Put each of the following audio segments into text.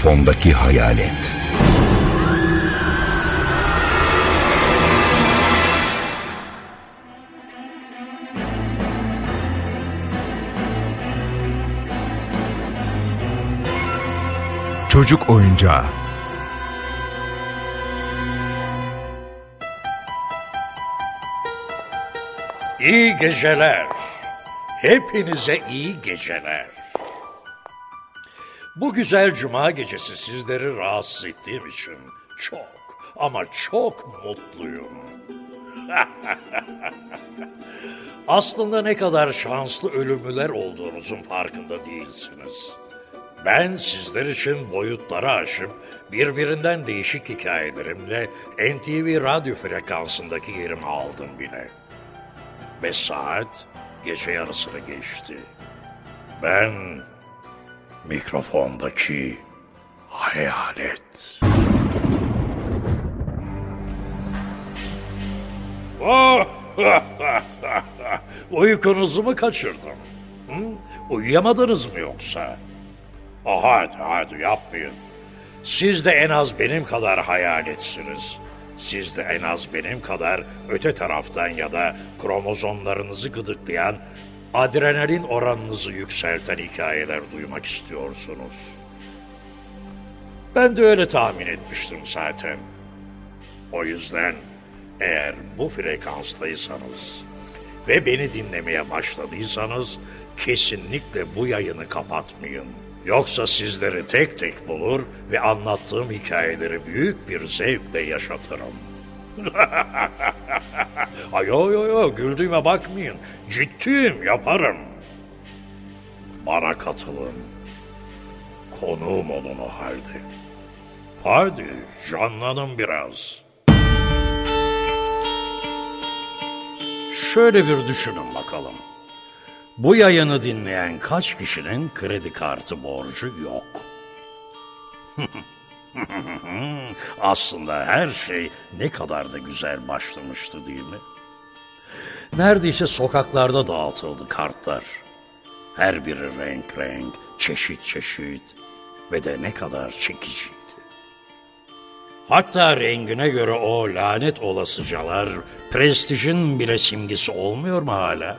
Mikrofondaki hayalet. Çocuk oyuncağı. İyi geceler. Hepinize iyi geceler. Bu güzel cuma gecesi sizleri rahatsız ettiğim için çok ama çok mutluyum. Aslında ne kadar şanslı ölümlüler olduğunuzun farkında değilsiniz. Ben sizler için boyutları aşıp birbirinden değişik hikayelerimle NTV radyo frekansındaki yerimi aldım bile. Ve saat gece yarısını geçti. Ben mikrofondaki hayalet. Oh! Uykunuzu mu kaçırdım? Hı? Uyuyamadınız mı yoksa? Oh, hadi hadi yapmayın. Siz de en az benim kadar hayaletsiniz. Siz de en az benim kadar öte taraftan ya da kromozomlarınızı gıdıklayan, adrenalin oranınızı yükselten hikayeler duymak istiyorsunuz. Ben de öyle tahmin etmiştim zaten. O yüzden eğer bu frekanstaysanız ve beni dinlemeye başladıysanız kesinlikle bu yayını kapatmayın. Yoksa sizleri tek tek bulur ve anlattığım hikayeleri büyük bir zevkle yaşatırım. Ay yo yo yo güldüğüme bakmayın. Ciddiyim yaparım. Bana katılın. Konuğum olun o halde. Hadi canlanın biraz. Şöyle bir düşünün bakalım. Bu yayını dinleyen kaç kişinin kredi kartı borcu yok? Aslında her şey ne kadar da güzel başlamıştı değil mi? Neredeyse sokaklarda dağıtıldı kartlar. Her biri renk renk, çeşit çeşit ve de ne kadar çekiciydi. Hatta rengine göre o lanet olasıcalar prestijin bile simgesi olmuyor mu hala?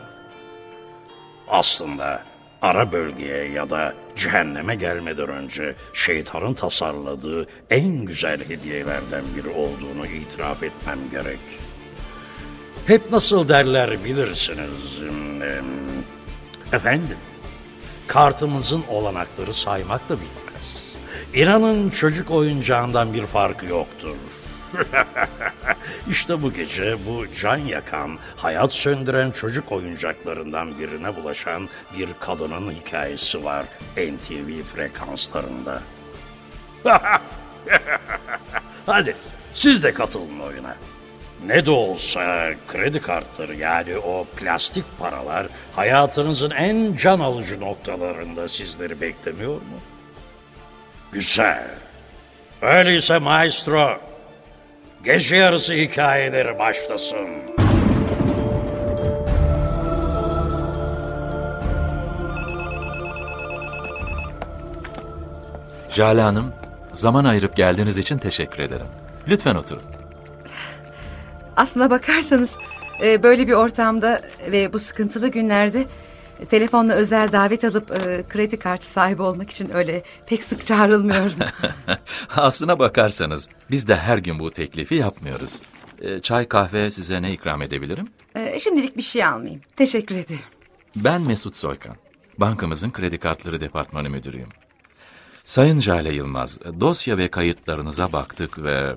Aslında ara bölgeye ya da cehenneme gelmeden önce şeytanın tasarladığı en güzel hediyelerden biri olduğunu itiraf etmem gerek. Hep nasıl derler bilirsiniz. Efendim, kartımızın olanakları saymakla bitmez. İnanın çocuk oyuncağından bir farkı yoktur. işte bu gece bu can yakan, hayat söndüren çocuk oyuncaklarından birine bulaşan bir kadının hikayesi var NTV frekanslarında. Hadi siz de katılın oyuna. Ne de olsa kredi kartları yani o plastik paralar hayatınızın en can alıcı noktalarında sizleri beklemiyor mu? Güzel. Öyleyse maestro, gece yarısı hikayeleri başlasın. Jale Hanım, zaman ayırıp geldiğiniz için teşekkür ederim. Lütfen oturun. Aslına bakarsanız e, böyle bir ortamda ve bu sıkıntılı günlerde telefonla özel davet alıp e, kredi kartı sahibi olmak için öyle pek sık çağrılmıyorum. Aslına bakarsanız biz de her gün bu teklifi yapmıyoruz. Ee, Çay kahve size ne ikram edebilirim? E, Şimdilik bir şey almayayım. Teşekkür ederim. Ben Mesut Soykan. Bankamızın kredi kartları departmanı müdürüyüm. Sayın Jale Yılmaz, dosya ve kayıtlarınıza baktık ve...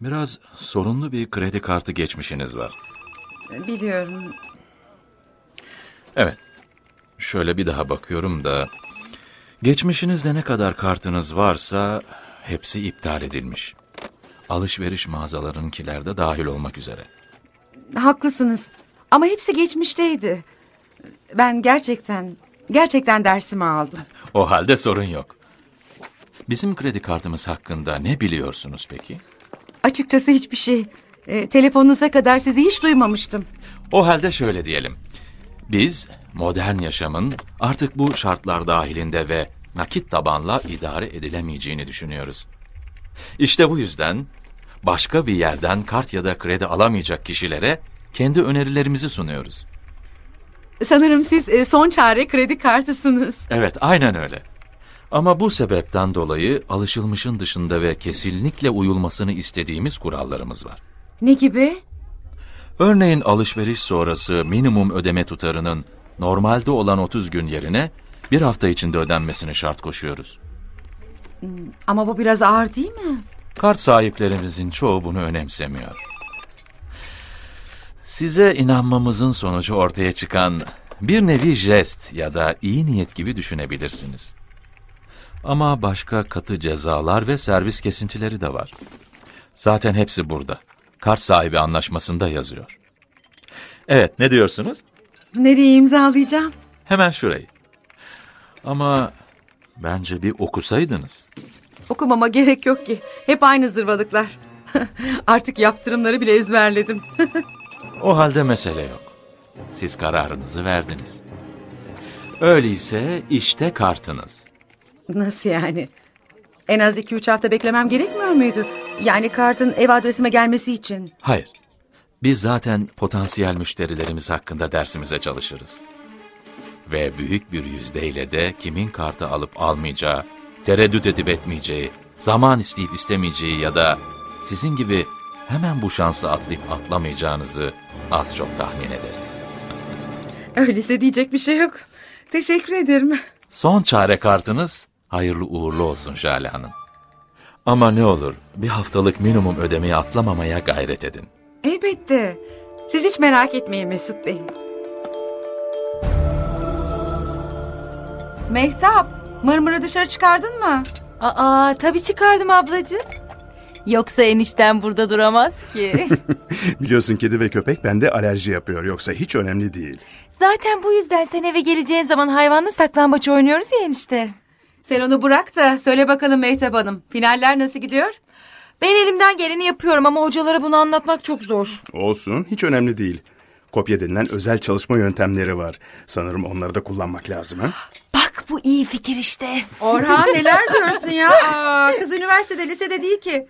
Biraz sorunlu bir kredi kartı geçmişiniz var. E, Biliyorum. Evet. Şöyle bir daha bakıyorum da... Geçmişinizde ne kadar kartınız varsa hepsi iptal edilmiş. Alışveriş mağazalarınkiler de dahil olmak üzere. Haklısınız. Ama hepsi geçmişteydi. Ben gerçekten, gerçekten dersimi aldım. O halde sorun yok. Bizim kredi kartımız hakkında ne biliyorsunuz peki? Açıkçası hiçbir şey. E, telefonunuza kadar sizi hiç duymamıştım. O halde şöyle diyelim. Biz modern yaşamın artık bu şartlar dahilinde ve nakit tabanla idare edilemeyeceğini düşünüyoruz. İşte bu yüzden başka bir yerden kart ya da kredi alamayacak kişilere kendi önerilerimizi sunuyoruz. Sanırım siz e, son çare kredi kartısınız. Evet, aynen öyle. Ama bu sebepten dolayı alışılmışın dışında ve kesinlikle uyulmasını istediğimiz kurallarımız var. Ne gibi? Örneğin alışveriş sonrası minimum ödeme tutarının normalde olan 30 gün yerine bir hafta içinde ödenmesini şart koşuyoruz. Ama bu biraz ağır değil mi? Kart sahiplerimizin çoğu bunu önemsemiyor. Size inanmamızın sonucu ortaya çıkan bir nevi jest ya da iyi niyet gibi düşünebilirsiniz. Ama başka katı cezalar ve servis kesintileri de var. Zaten hepsi burada. Kart sahibi anlaşmasında yazıyor. Evet, ne diyorsunuz? Nereye imzalayacağım? Hemen şurayı. Ama bence bir okusaydınız. Okumama gerek yok ki. Hep aynı zırvalıklar. Artık yaptırımları bile ezberledim. O halde mesele yok. Siz kararınızı verdiniz. Öyleyse işte kartınız. Nasıl yani? En az iki üç hafta beklemem gerekmiyor muydu? Yani kartın ev adresime gelmesi için. Hayır. Biz zaten potansiyel müşterilerimiz hakkında dersimize çalışırız. Ve büyük bir yüzdeyle de kimin kartı alıp almayacağı, tereddüt edip etmeyeceği, zaman isteyip istemeyeceği ya da sizin gibi hemen bu şansla atlayıp atlamayacağınızı az çok tahmin ederiz. Öyleyse diyecek bir şey yok. Teşekkür ederim. Son çare kartınız hayırlı uğurlu olsun Jale Hanım. Ama ne olur bir haftalık minimum ödemeyi atlamamaya gayret edin. Elbette. Siz hiç merak etmeyin Mesut Bey. Mehtap, mırmırı dışarı çıkardın mı? Aa tabii çıkardım ablacığım. Yoksa enişten burada duramaz ki. Biliyorsun kedi ve köpek bende alerji yapıyor. Yoksa hiç önemli değil. Zaten bu yüzden sen eve geleceğin zaman hayvanla saklambaç oynuyoruz ya enişte. Sen onu bırak da söyle bakalım Mehtap Hanım. Finaller nasıl gidiyor? Ben elimden geleni yapıyorum ama hocalara bunu anlatmak çok zor. Olsun hiç önemli değil. Kopya denilen özel çalışma yöntemleri var. Sanırım onları da kullanmak lazım ha? Bak bu iyi fikir işte. Orhan neler diyorsun ya? Aa, kız üniversitede, lisede değil ki.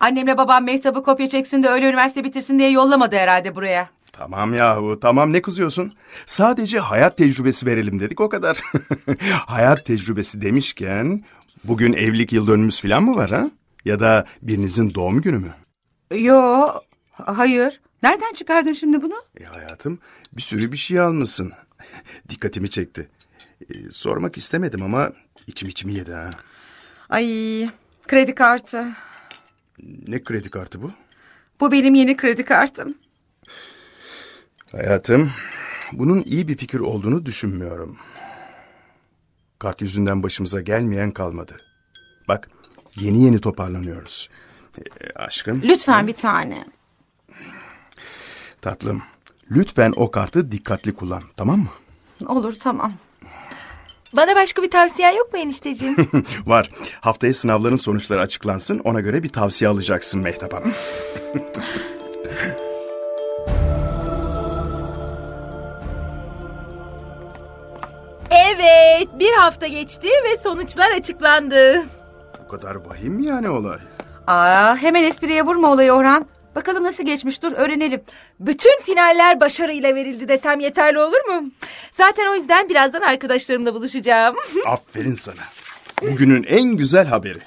Annemle babam Mehtap'ı kopya çeksin de öyle üniversite bitirsin diye yollamadı herhalde buraya. Tamam yahu tamam ne kızıyorsun? Sadece hayat tecrübesi verelim dedik o kadar. hayat tecrübesi demişken bugün evlilik yıl dönümümüz falan mı var ha? Ya da birinizin doğum günü mü? Yo, hayır. Nereden çıkardın şimdi bunu? E hayatım bir sürü bir şey almışsın. Dikkatimi çekti. E, sormak istemedim ama içim içimi yedi ha. Ay, kredi kartı. Ne kredi kartı bu? Bu benim yeni kredi kartım. Hayatım, bunun iyi bir fikir olduğunu düşünmüyorum. Kart yüzünden başımıza gelmeyen kalmadı. Bak, yeni yeni toparlanıyoruz. E, aşkım, Lütfen bir tane. tatlım, lütfen o kartı dikkatli kullan, tamam mı? Olur tamam. Bana başka bir tavsiyen yok mu enişteciğim? Var, haftaya sınavların sonuçları açıklansın, ona göre bir tavsiye alacaksın Mehtap Hanım. bir hafta geçti ve sonuçlar açıklandı. Bu kadar vahim mi yani olay? Aa, hemen espriye vurma olayı Orhan. Bakalım nasıl geçmiş dur öğrenelim. Bütün finaller başarıyla verildi desem yeterli olur mu? Zaten o yüzden birazdan arkadaşlarımla buluşacağım. Aferin sana. Bugünün en güzel haberi.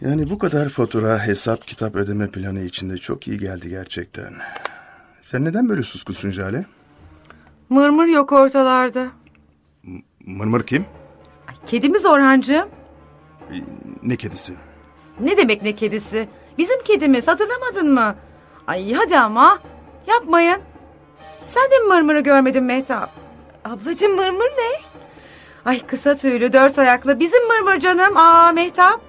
Yani bu kadar fatura, hesap, kitap ödeme planı içinde çok iyi geldi gerçekten. Sen neden böyle suskunsun Jale? Mırmır yok ortalarda. Mırmır kim? Kedimiz Orhancığım. Ne kedisi? Ne demek ne kedisi? Bizim kedimiz hatırlamadın mı? Ay hadi ama yapmayın. Sen de mi mırmırı görmedin Mehtap? Ablacığım mırmır ne? Ay kısa tüylü dört ayaklı bizim mırmır canım. Aa Mehtap.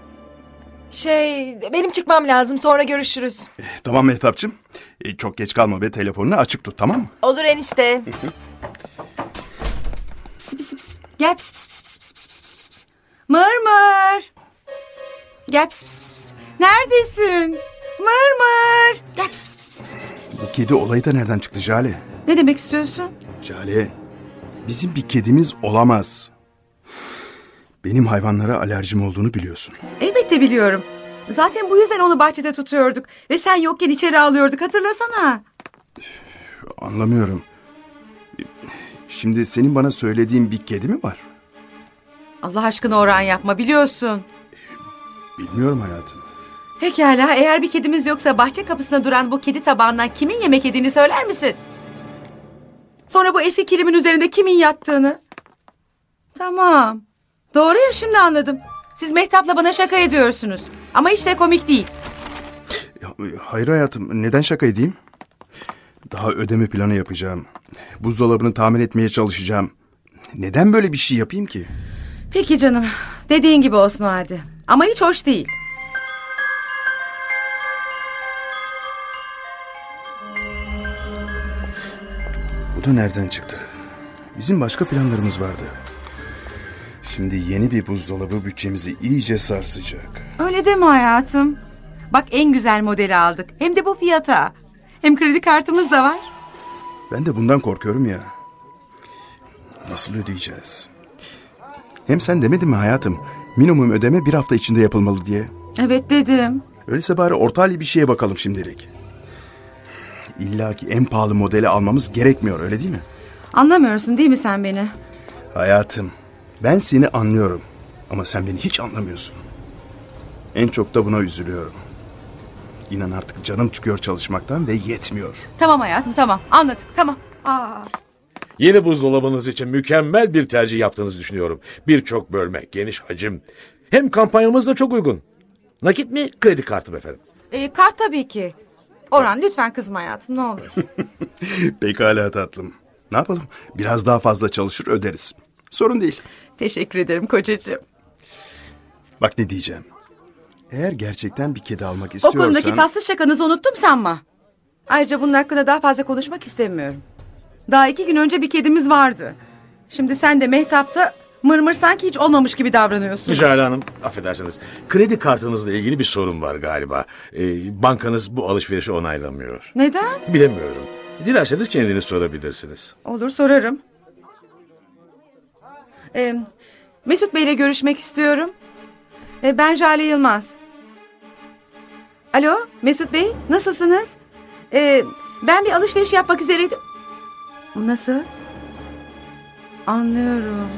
Şey benim çıkmam lazım sonra görüşürüz. Tamam Mehtapçım. E, çok geç kalma ve telefonunu açık tut tamam mı? Olur enişte. Pis pis pis. Gel pis pis pis pis pis pis pis pis pis. Mırmır. Gel pis pis pis pis. Neredesin? Mırmır. Gel pis pis pis pis pis pis pis. Bu kedi olayı da nereden çıktı Jale? Ne demek istiyorsun? Jale, bizim bir kedimiz olamaz. Benim hayvanlara alerjim olduğunu biliyorsun. Elbette biliyorum. Zaten bu yüzden onu bahçede tutuyorduk. Ve sen yokken içeri alıyorduk hatırlasana. Anlamıyorum. Şimdi senin bana söylediğin bir kedi mi var? Allah aşkına Orhan yapma biliyorsun. Bilmiyorum hayatım. Pekala eğer bir kedimiz yoksa bahçe kapısına duran bu kedi tabağından kimin yemek yediğini söyler misin? Sonra bu eski kilimin üzerinde kimin yattığını? Tamam. Doğru ya şimdi anladım. Siz Mehtap'la bana şaka ediyorsunuz. Ama hiç de komik değil. Ya, Hayır hayatım, neden şaka edeyim? Daha ödeme planı yapacağım. Buzdolabını tamir etmeye çalışacağım. Neden böyle bir şey yapayım ki? Peki canım. Dediğin gibi olsun o halde. Ama hiç hoş değil. Bu da nereden çıktı? Bizim başka planlarımız vardı. Şimdi yeni bir buzdolabı bütçemizi iyice sarsacak. Öyle deme hayatım. Bak en güzel modeli aldık. Hem de bu fiyata. Hem kredi kartımız da var. Ben de bundan korkuyorum ya. Nasıl ödeyeceğiz? Hem sen demedin mi hayatım? Minimum ödeme bir hafta içinde yapılmalı diye. Evet dedim. Öyleyse bari orta halli bir şeye bakalım şimdilik. İlla ki en pahalı modeli almamız gerekmiyor öyle değil mi? Anlamıyorsun değil mi sen beni? Hayatım, ben seni anlıyorum. Ama sen beni hiç anlamıyorsun. En çok da buna üzülüyorum. İnan artık canım çıkıyor çalışmaktan ve yetmiyor. Tamam hayatım tamam anladık tamam. Aa. Yeni buzdolabınız için mükemmel bir tercih yaptığınızı düşünüyorum. Birçok bölme, geniş hacim. Hem kampanyamız da çok uygun. Nakit mi, kredi kartı mı efendim? E, kart tabii ki. Orhan lütfen kızma hayatım ne olur. Pekala tatlım. Ne yapalım? Biraz daha fazla çalışır öderiz. Sorun değil. Teşekkür ederim kocacığım. Bak ne diyeceğim. Eğer gerçekten bir kedi almak O istiyorsan... konudaki tatsız şakanızı unuttum sanma. Ayrıca bunun hakkında daha fazla konuşmak istemiyorum. Daha iki gün önce bir kedimiz vardı. Şimdi sen de Mehtap'ta mırmır sanki hiç olmamış gibi davranıyorsun. Jale Hanım, affedersiniz. Kredi kartınızla ilgili bir sorun var galiba. Ee, bankanız bu alışverişi onaylamıyor. Neden? Bilemiyorum. Dilerseniz kendiniz sorabilirsiniz. Olur sorarım. Ee, Mesut Bey'le görüşmek istiyorum. Ee, ben Jale Yılmaz. Alo Mesut Bey nasılsınız? Ee, ben bir alışveriş yapmak üzereydim. Nasıl? Anlıyorum.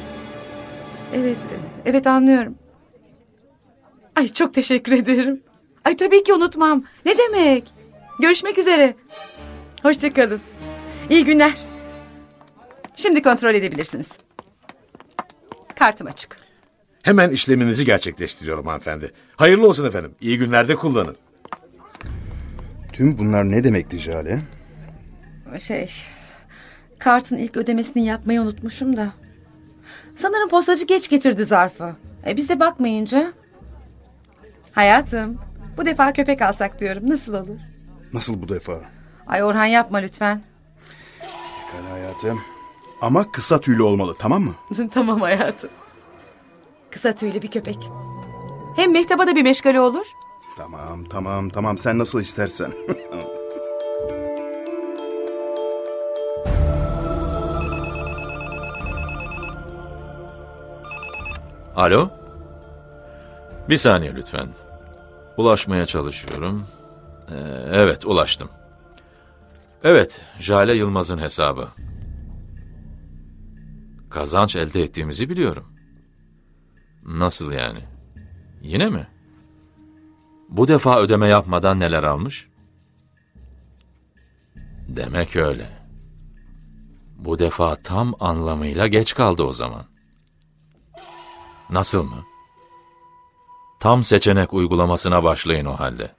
Evet, evet anlıyorum. Ay çok teşekkür ederim. Ay tabii ki unutmam. Ne demek? Görüşmek üzere. Hoşçakalın. İyi günler. Şimdi kontrol edebilirsiniz. Kartım açık. Hemen işleminizi gerçekleştiriyorum hanımefendi. Hayırlı olsun efendim. İyi günlerde kullanın. Tüm bunlar ne demekti Jale? Şey, kartın ilk ödemesini yapmayı unutmuşum da. Sanırım postacı geç getirdi zarfı. E, biz de bakmayınca. Hayatım, bu defa köpek alsak diyorum. Nasıl olur? Nasıl bu defa? Ay Orhan yapma lütfen. Pekala hayatım. Ama kısa tüylü olmalı tamam mı? tamam hayatım. Kısa tüylü bir köpek. Hem mehtaba da bir meşgale olur. Tamam tamam tamam sen nasıl istersen. Alo? Bir saniye lütfen. Ulaşmaya çalışıyorum. Ee, evet, ulaştım. Evet, Jale Yılmaz'ın hesabı. Kazanç elde ettiğimizi biliyorum. Nasıl yani? Yine mi? Bu defa ödeme yapmadan neler almış? Demek öyle. Bu defa tam anlamıyla geç kaldı o zaman. Nasıl mı? Tam seçenek uygulamasına başlayın o halde.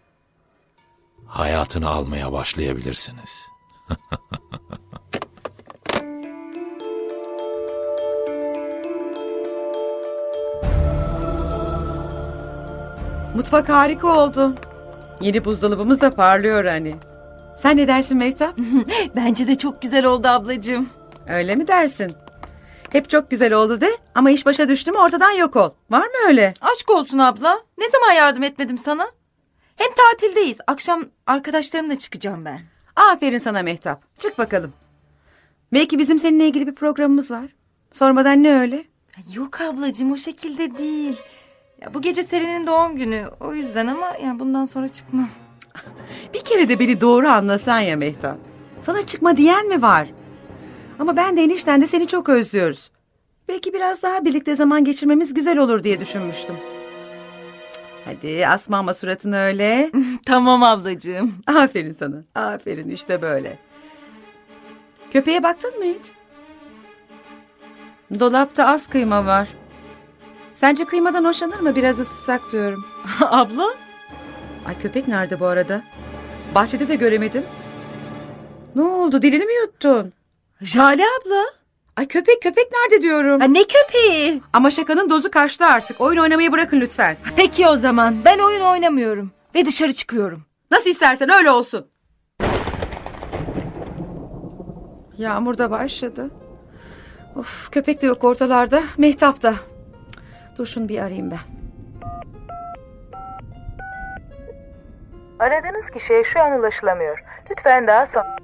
Hayatını almaya başlayabilirsiniz. Mutfak harika oldu. Yeni buzdolabımız da parlıyor hani. Sen ne dersin Mehtap? Bence de çok güzel oldu ablacığım. öyle mi dersin? Hep çok güzel oldu de ama iş başa düştü mü ortadan yok ol. Var mı öyle? Aşk olsun abla. Ne zaman yardım etmedim sana? Hem tatildeyiz. Akşam arkadaşlarımla çıkacağım ben. Aferin sana Mehtap. Çık bakalım. Belki bizim seninle ilgili bir programımız var. Sormadan ne öyle? Yok ablacığım o şekilde değil. Ya, bu gece Selin'in doğum günü. O yüzden ama ya bundan sonra çıkmam. Bir kere de beni doğru anlasan ya Mehtap. Sana çıkma diyen mi var? Ama ben de enişten de seni çok özlüyoruz. Belki biraz daha birlikte zaman geçirmemiz güzel olur diye düşünmüştüm. Hadi asma ama suratını öyle. Tamam ablacığım. Aferin sana. Aferin işte böyle. Köpeğe baktın mı hiç? Dolapta az kıyma var. Sence kıymadan hoşlanır mı? Biraz ısıtsak diyorum. Abla? Ay köpek nerede bu arada? Bahçede de göremedim. Ne oldu? Dilini mi yuttun? Jale abla. Ay köpek köpek nerede diyorum. Ha, ne köpeği? Ama şakanın dozu kaçtı artık. Oyun oynamayı bırakın lütfen. Peki o zaman ben oyun oynamıyorum. Ve dışarı çıkıyorum. Nasıl istersen öyle olsun. Yağmur da başladı. Of köpek de yok ortalarda. Mehtap da. Dur şunu bir arayayım ben. Aradığınız kişiye şu an ulaşılamıyor. Lütfen daha sonra...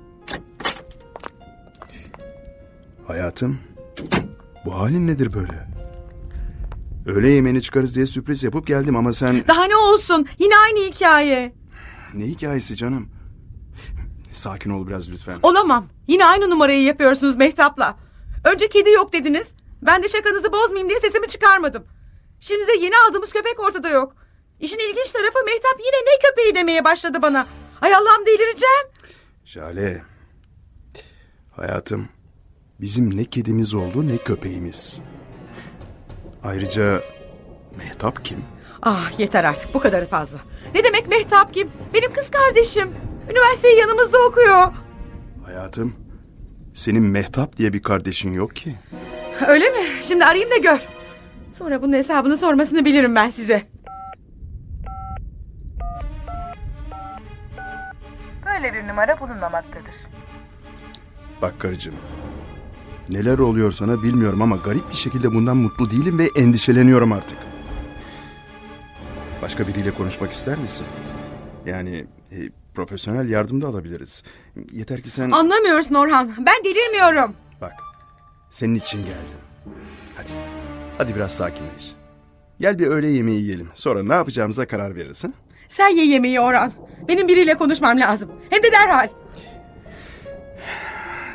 Hayatım, bu halin nedir böyle? Öğle yemeğini çıkarız diye sürpriz yapıp geldim ama sen... Daha ne olsun? Yine aynı hikaye. Ne hikayesi canım? Sakin ol biraz lütfen. Olamam. Yine aynı numarayı yapıyorsunuz Mehtap'la. Önce kedi yok dediniz. Ben de şakanızı bozmayayım diye sesimi çıkarmadım. Şimdi de yeni aldığımız köpek ortada yok. İşin ilginç tarafı Mehtap yine ne köpeği demeye başladı bana. Ay Allah'ım delireceğim. Jale, hayatım, bizim ne kedimiz oldu ne köpeğimiz. Ayrıca Mehtap kim? Ah yeter artık bu kadarı fazla. Ne demek Mehtap kim? Benim kız kardeşim. Üniversiteyi yanımızda okuyor. Hayatım, senin Mehtap diye bir kardeşin yok ki. Öyle mi? Şimdi arayayım da gör. Sonra bunun hesabını sormasını bilirim ben size. Böyle bir numara bulunmamaktadır. Bak karıcığım, neler oluyor sana bilmiyorum ama garip bir şekilde bundan mutlu değilim ve endişeleniyorum artık. Başka biriyle konuşmak ister misin? Yani e, profesyonel yardım da alabiliriz. Yeter ki sen... Anlamıyorsun Orhan. Ben delirmiyorum. Bak, senin için geldim. Hadi, hadi biraz sakinleş. Gel bir öğle yemeği yiyelim. Sonra ne yapacağımıza karar veririz. Ha? Sen ye yemeği Orhan. Benim biriyle konuşmam lazım. Hem de derhal.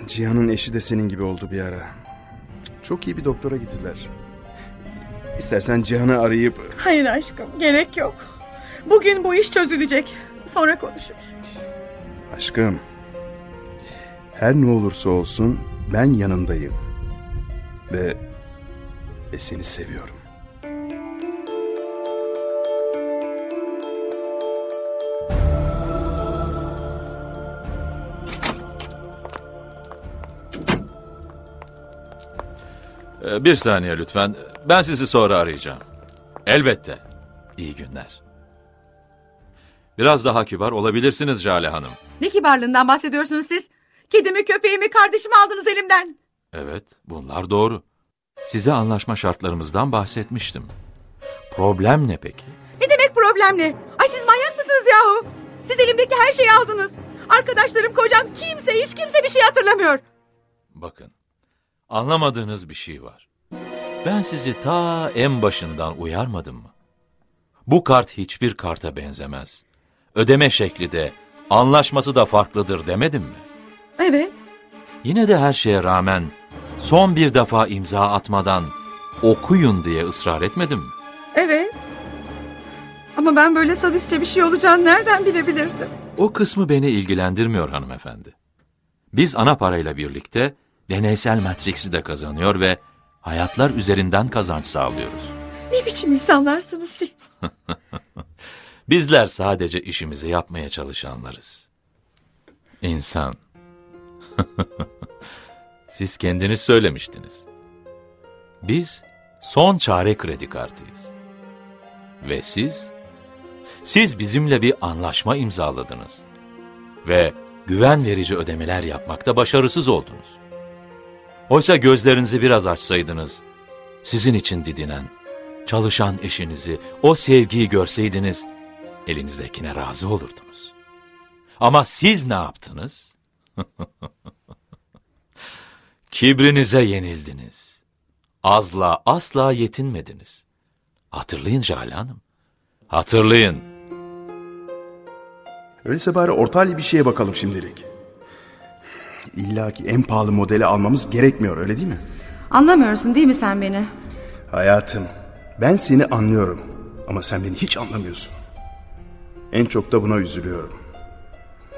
Cihan'ın eşi de senin gibi oldu bir ara. Çok iyi bir doktora gittiler. İstersen Cihan'ı arayıp... Hayır aşkım gerek yok. Bugün bu iş çözülecek. Sonra konuşuruz. Aşkım, her ne olursa olsun ben yanındayım. Ve, ve seni seviyorum. Ee, Bir saniye lütfen. Ben sizi sonra arayacağım. Elbette. İyi günler. Biraz daha kibar olabilirsiniz Jale Hanım. Ne kibarlığından bahsediyorsunuz siz? Kedimi, köpeğimi, kardeşimi aldınız elimden. Evet, bunlar doğru. Size anlaşma şartlarımızdan bahsetmiştim. Problem ne peki? Ne demek problemli? Ay siz manyak mısınız yahu? Siz elimdeki her şeyi aldınız. Arkadaşlarım, kocam, kimse, hiç kimse bir şey hatırlamıyor. Bakın, anlamadığınız bir şey var. Ben sizi ta en başından uyarmadım mı? Bu kart hiçbir karta benzemez. Ödeme şekli de, anlaşması da farklıdır demedim mi? Evet. Yine de her şeye rağmen son bir defa imza atmadan okuyun diye ısrar etmedim mi? Evet. Ama ben böyle sadistçe bir şey olacağını nereden bilebilirdim? O kısmı beni ilgilendirmiyor hanımefendi. Biz ana parayla birlikte deneysel Matrix'i de kazanıyor ve hayatlar üzerinden kazanç sağlıyoruz. Ne biçim insanlarsınız siz? Bizler sadece işimizi yapmaya çalışanlarız. İnsan. Siz kendiniz söylemiştiniz. Biz son çare kredi kartıyız. Ve siz? Siz bizimle bir anlaşma imzaladınız. Ve güven verici ödemeler yapmakta başarısız oldunuz. Oysa gözlerinizi biraz açsaydınız, sizin için didinen, çalışan eşinizi, o sevgiyi görseydiniz, elinizdekine razı olurdunuz. Ama siz ne yaptınız? Kibrinize yenildiniz. azla asla yetinmediniz. Hatırlayın Jale Hanım. Hatırlayın. Öyleyse bari orta halli bir şeye bakalım şimdilik. İlla ki en pahalı modeli almamız gerekmiyor öyle değil mi? Anlamıyorsun değil mi sen beni? Hayatım, ben seni anlıyorum ama sen beni hiç anlamıyorsun. En çok da buna üzülüyorum.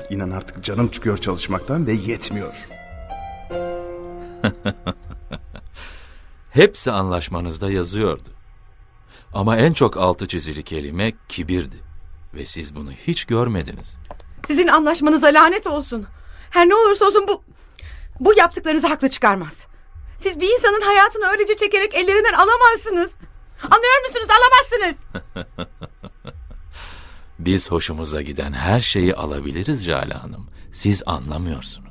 İnan artık canım çıkıyor çalışmaktan ve yetmiyor. Hepsi anlaşmanızda yazıyordu. Ama en çok altı çizili kelime kibirdi. Ve siz bunu hiç görmediniz. Sizin anlaşmanıza lanet olsun. Her ne olursa olsun bu... Bu yaptıklarınızı haklı çıkarmaz. Siz bir insanın hayatını öylece çekerek ellerinden alamazsınız. Anlıyor musunuz? Alamazsınız. Biz hoşumuza giden her şeyi alabiliriz Jale Hanım. Siz anlamıyorsunuz.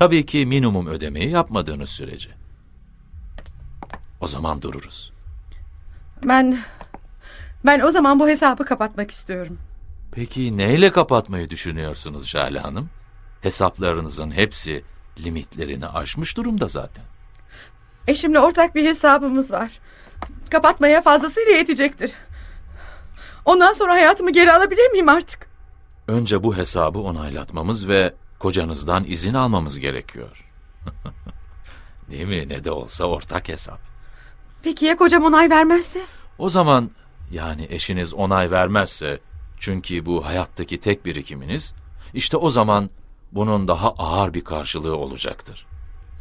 Tabii ki minimum ödemeyi yapmadığınız sürece. O zaman dururuz. Ben... Ben o zaman bu hesabı kapatmak istiyorum. Peki neyle kapatmayı düşünüyorsunuz Jale Hanım? Hesaplarınızın hepsi limitlerini aşmış durumda zaten. Eşimle ortak bir hesabımız var. Kapatmaya fazlasıyla yetecektir. Ondan sonra hayatımı geri alabilir miyim artık? Önce bu hesabı onaylatmamız ve kocanızdan izin almamız gerekiyor. Değil mi? Ne de olsa ortak hesap. Peki ya kocam onay vermezse? O zaman yani eşiniz onay vermezse çünkü bu hayattaki tek birikiminiz işte o zaman bunun daha ağır bir karşılığı olacaktır.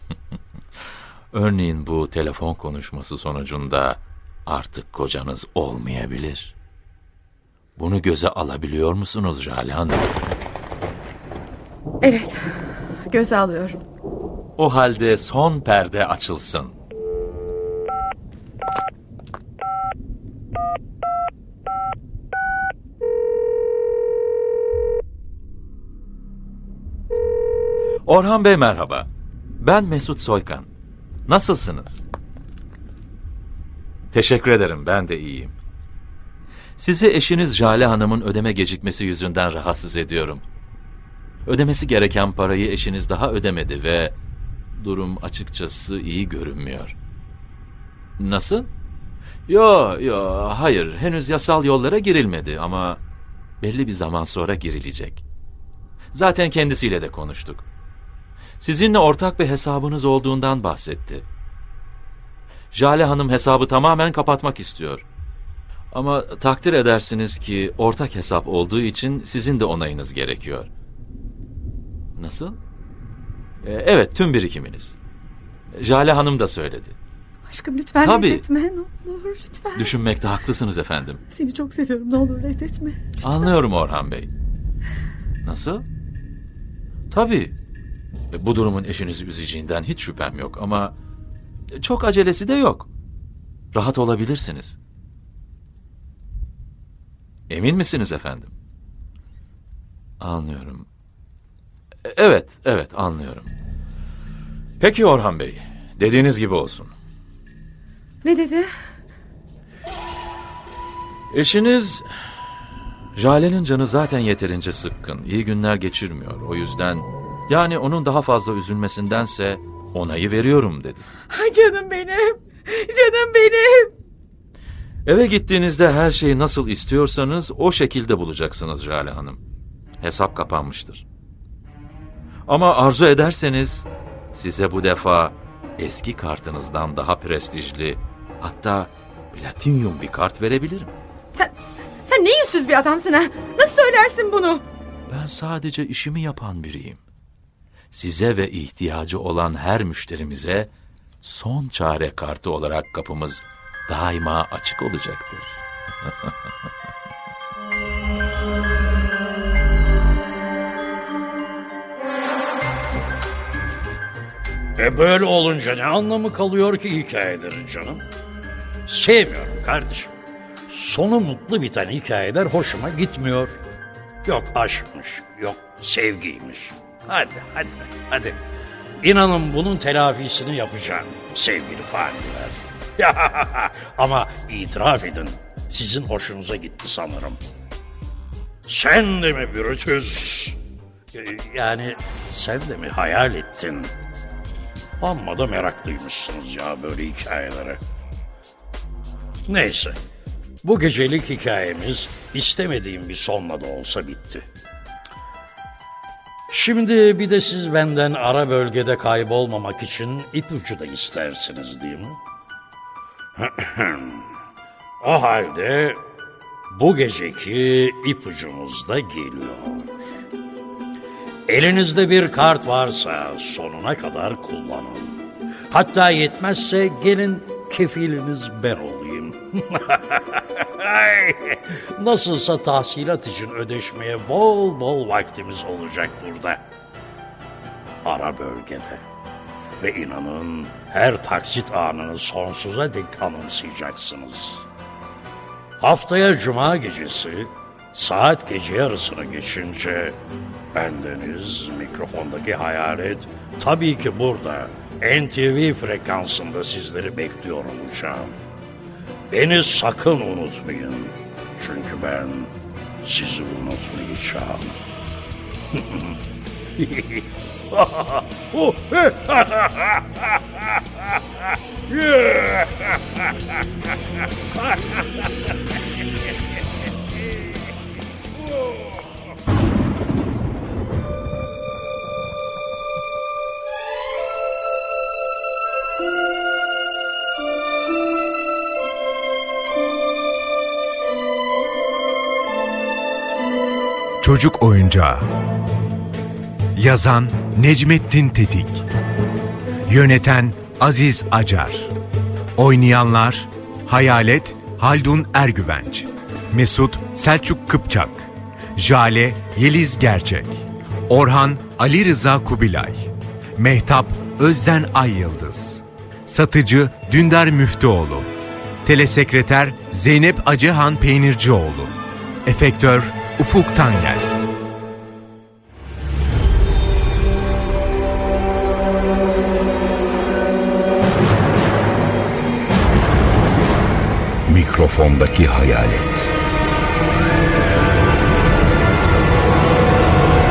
Örneğin bu telefon konuşması sonucunda artık kocanız olmayabilir. Bunu göze alabiliyor musunuz Jale Hanım? Evet. Göze alıyorum. O halde son perde açılsın. Orhan Bey merhaba. Ben Mesut Soykan. Nasılsınız? Teşekkür ederim, ben de iyiyim. Sizi eşiniz Jale Hanım'ın ödeme gecikmesi yüzünden rahatsız ediyorum. Ödemesi gereken parayı eşiniz daha ödemedi ve durum açıkçası iyi görünmüyor. Nasıl? Yo, yo, hayır. Henüz yasal yollara girilmedi ama belli bir zaman sonra girilecek. Zaten kendisiyle de konuştuk. Sizinle ortak bir hesabınız olduğundan bahsetti. Jale Hanım hesabı tamamen kapatmak istiyor. Ama takdir edersiniz ki ortak hesap olduğu için sizin de onayınız gerekiyor. Nasıl? Ee, evet, tüm birikiminiz. Jale Hanım da söyledi. Aşkım lütfen Tabii. reddetme. Ne olur lütfen. Düşünmekte haklısınız efendim. Seni çok seviyorum. Ne olur reddetme. Lütfen. Anlıyorum Orhan Bey. Nasıl? Tabii. E, Bu durumun eşinizi üzeceğinden hiç şüphem yok ama e, çok acelesi de yok. Rahat olabilirsiniz. Emin misiniz efendim? Anlıyorum. Evet, evet anlıyorum. Peki Orhan Bey, dediğiniz gibi olsun. Ne dedi? Eşiniz Jale'nin canı zaten yeterince sıkkın. İyi günler geçirmiyor. O yüzden yani onun daha fazla üzülmesindense onayı veriyorum dedi. Ay canım benim. Canım benim. Eve gittiğinizde her şeyi nasıl istiyorsanız o şekilde bulacaksınız Jale Hanım. Hesap kapanmıştır. Ama arzu ederseniz size bu defa eski kartınızdan daha prestijli hatta platinyum bir kart verebilirim. Sen, sen ne yüzsüz bir adamsın ha? Nasıl söylersin bunu? Ben sadece işimi yapan biriyim. Size ve ihtiyacı olan her müşterimize son çare kartı olarak kapımız daima açık olacaktır. E böyle olunca ne anlamı kalıyor ki hikayelerin canım? Sevmiyorum kardeşim. Sonu mutlu biten hikayeler hoşuma gitmiyor. Yok aşkmış, yok sevgiymiş. Hadi, hadi, hadi. İnanın bunun telafisini yapacağım sevgili faniler. Ama itiraf edin, sizin hoşunuza gitti sanırım. Sen de mi Brutus? E, Yani sen de mi hayal ettin? Amma da meraklıymışsınız ya böyle hikayelere. Neyse. Bu gecelik hikayemiz istemediğim bir sonla da olsa bitti. Şimdi bir de siz benden ara bölgede kaybolmamak için ipucu da istersiniz değil mi? o halde bu geceki ipucumuz da geliyor. Elinizde bir kart varsa sonuna kadar kullanın. Hatta yetmezse gelin kefiliniz ben olayım. Ay, Nasılsa tahsilat için ödeşmeye bol bol vaktimiz olacak burada. Ara bölgede. Ve inanın her taksit anını sonsuza dek anımsayacaksınız. Haftaya cuma gecesi saat gece yarısını geçince bendeniz mikrofondaki hayalet tabii ki burada NTV frekansında sizleri bekliyor olacağım. Beni sakın unutmayın. Çünkü ben sizi unutmayacağım. Çocuk Oyuncağı. Yazan Necmettin Tetik. Yöneten Aziz Acar. Oynayanlar Hayalet Haldun Ergüvenç. Mesut Selçuk Kıpçak. Jale Yeliz Gerçek. Orhan Ali Rıza Kubilay. Mehtap Özden Ay Yıldız Satıcı Dündar Müftüoğlu. Telesekreter Zeynep Acıhan Peynircioğlu. Efektör Ufuk Tangel Mikrofondaki hayalet.